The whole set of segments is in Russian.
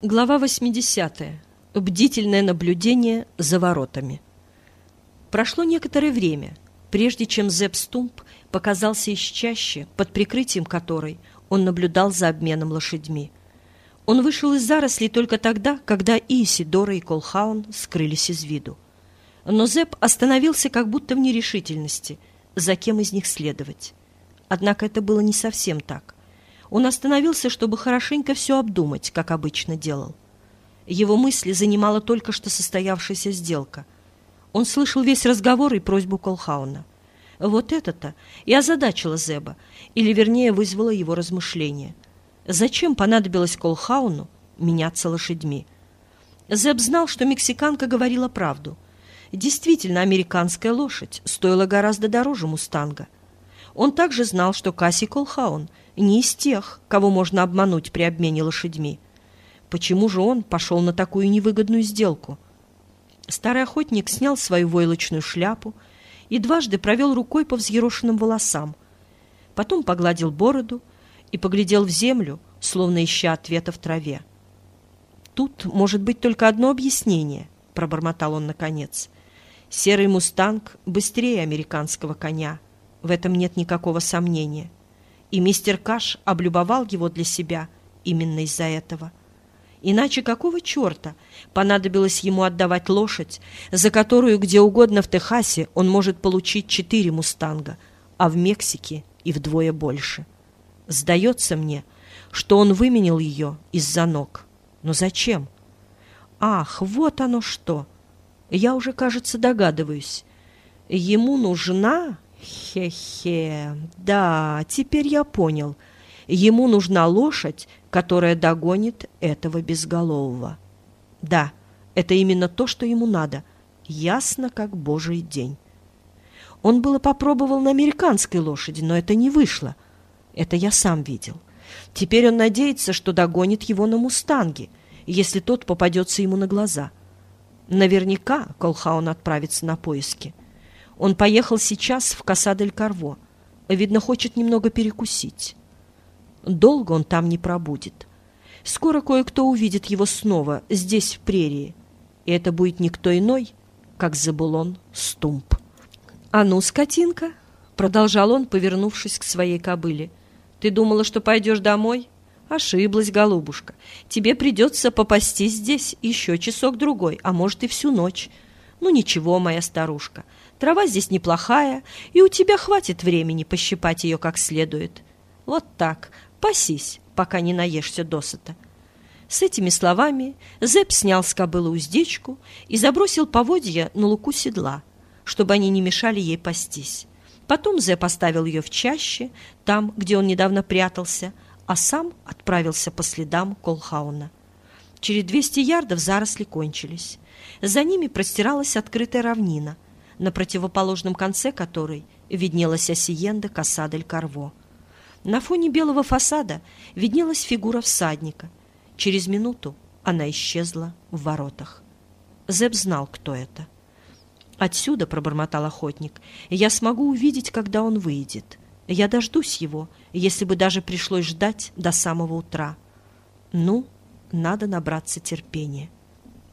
Глава 80. Бдительное наблюдение за воротами. Прошло некоторое время, прежде чем Зепп Стумп показался из чаще, под прикрытием которой он наблюдал за обменом лошадьми. Он вышел из зарослей только тогда, когда и Исидора, и Колхаун скрылись из виду. Но Зепп остановился как будто в нерешительности, за кем из них следовать. Однако это было не совсем так. Он остановился, чтобы хорошенько все обдумать, как обычно делал. Его мысли занимала только что состоявшаяся сделка. Он слышал весь разговор и просьбу Колхауна. Вот это-то и озадачило Зеба, или, вернее, вызвало его размышления. Зачем понадобилось Колхауну меняться лошадьми? Зеб знал, что мексиканка говорила правду. Действительно, американская лошадь стоила гораздо дороже «Мустанга». Он также знал, что Касси Колхаун не из тех, кого можно обмануть при обмене лошадьми. Почему же он пошел на такую невыгодную сделку? Старый охотник снял свою войлочную шляпу и дважды провел рукой по взъерошенным волосам. Потом погладил бороду и поглядел в землю, словно ища ответа в траве. «Тут может быть только одно объяснение», — пробормотал он наконец. «Серый мустанг быстрее американского коня. В этом нет никакого сомнения» и мистер Каш облюбовал его для себя именно из-за этого. Иначе какого черта понадобилось ему отдавать лошадь, за которую где угодно в Техасе он может получить четыре «Мустанга», а в Мексике и вдвое больше? Сдается мне, что он выменил ее из-за ног. Но зачем? Ах, вот оно что! Я уже, кажется, догадываюсь. Ему нужна Хе-хе, да, теперь я понял. Ему нужна лошадь, которая догонит этого безголового. Да, это именно то, что ему надо. Ясно, как божий день. Он было попробовал на американской лошади, но это не вышло. Это я сам видел. Теперь он надеется, что догонит его на «Мустанге», если тот попадется ему на глаза. Наверняка Колхаун отправится на поиски. Он поехал сейчас в Касадель-Карво. Видно, хочет немного перекусить. Долго он там не пробудет. Скоро кое-кто увидит его снова здесь, в прерии. И это будет никто иной, как Забулон Стумп. «А ну, скотинка!» — продолжал он, повернувшись к своей кобыле. «Ты думала, что пойдешь домой?» «Ошиблась, голубушка. Тебе придется попастись здесь еще часок-другой, а может и всю ночь. Ну ничего, моя старушка, трава здесь неплохая, и у тебя хватит времени пощипать ее как следует. Вот так, пасись, пока не наешься досыта. С этими словами Зэп снял с кобылы уздечку и забросил поводья на луку седла, чтобы они не мешали ей пастись. Потом Зэп поставил ее в чаще, там, где он недавно прятался, а сам отправился по следам Колхауна. Через двести ярдов заросли кончились. За ними простиралась открытая равнина, на противоположном конце которой виднелась осиенда Касадель-Карво. На фоне белого фасада виднелась фигура всадника. Через минуту она исчезла в воротах. Зеб знал, кто это. «Отсюда», — пробормотал охотник, — «я смогу увидеть, когда он выйдет. Я дождусь его, если бы даже пришлось ждать до самого утра. Ну, надо набраться терпения».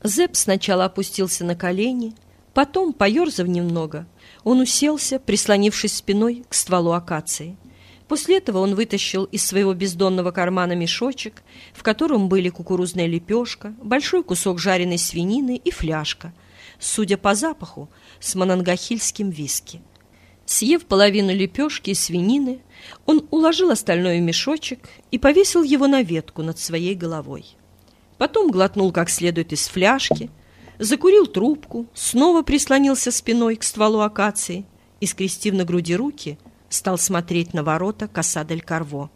Зэп сначала опустился на колени, потом, поерзав немного, он уселся, прислонившись спиной к стволу акации. После этого он вытащил из своего бездонного кармана мешочек, в котором были кукурузная лепешка, большой кусок жареной свинины и фляжка, судя по запаху, с монангахильским виски. Съев половину лепешки и свинины, он уложил остальное в мешочек и повесил его на ветку над своей головой. Потом глотнул как следует из фляжки, закурил трубку, снова прислонился спиной к стволу акации и, скрестив на груди руки, стал смотреть на ворота Касадель-Карво.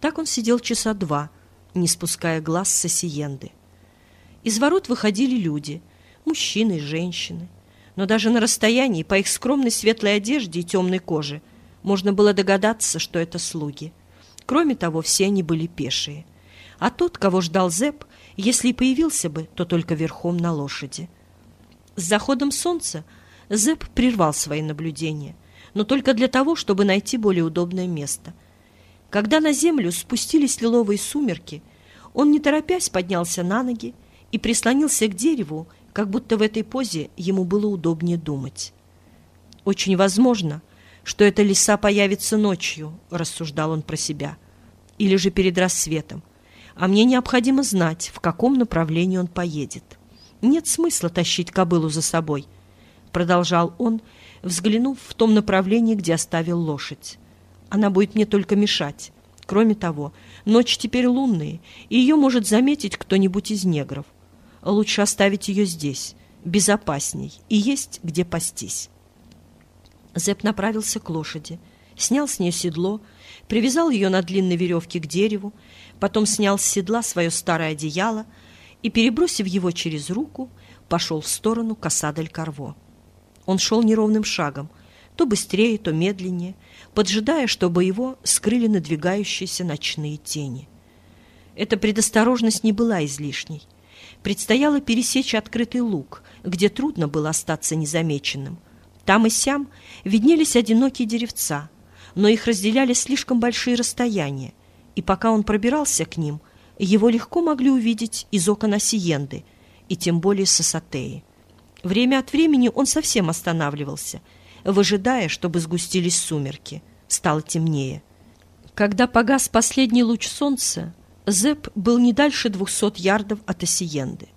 Так он сидел часа два, не спуская глаз с осиенды. Из ворот выходили люди, мужчины и женщины. Но даже на расстоянии, по их скромной светлой одежде и темной коже, можно было догадаться, что это слуги. Кроме того, все они были пешие. А тот, кого ждал Зэп, если и появился бы, то только верхом на лошади. С заходом солнца Зэп прервал свои наблюдения, но только для того, чтобы найти более удобное место. Когда на землю спустились лиловые сумерки, Он, не торопясь, поднялся на ноги и прислонился к дереву, как будто в этой позе ему было удобнее думать. «Очень возможно, что эта лиса появится ночью», — рассуждал он про себя, — «или же перед рассветом, а мне необходимо знать, в каком направлении он поедет. Нет смысла тащить кобылу за собой», — продолжал он, взглянув в том направлении, где оставил лошадь. «Она будет мне только мешать. Кроме того, ночь теперь лунная, и ее может заметить кто-нибудь из негров. Лучше оставить ее здесь, безопасней, и есть где пастись. Зэп направился к лошади, снял с нее седло, привязал ее на длинной веревке к дереву, потом снял с седла свое старое одеяло и, перебросив его через руку, пошел в сторону Касадель-Карво. Он шел неровным шагом, то быстрее, то медленнее, поджидая, чтобы его скрыли надвигающиеся ночные тени. Эта предосторожность не была излишней. Предстояло пересечь открытый луг, где трудно было остаться незамеченным. Там и сям виднелись одинокие деревца, но их разделяли слишком большие расстояния, и пока он пробирался к ним, его легко могли увидеть из окон Осиенды, и тем более Сосатеи. Время от времени он совсем останавливался — выжидая, чтобы сгустились сумерки. Стало темнее. Когда погас последний луч солнца, Зэп был не дальше двухсот ярдов от Осиенды.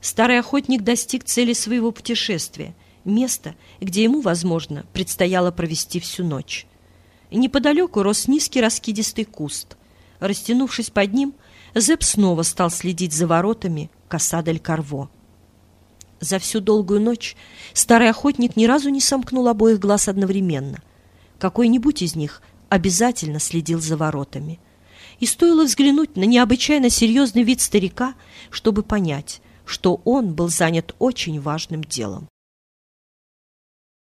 Старый охотник достиг цели своего путешествия, места, где ему, возможно, предстояло провести всю ночь. Неподалеку рос низкий раскидистый куст. Растянувшись под ним, Зэп снова стал следить за воротами Касадель-Карво. За всю долгую ночь старый охотник ни разу не сомкнул обоих глаз одновременно. Какой-нибудь из них обязательно следил за воротами. И стоило взглянуть на необычайно серьезный вид старика, чтобы понять, что он был занят очень важным делом.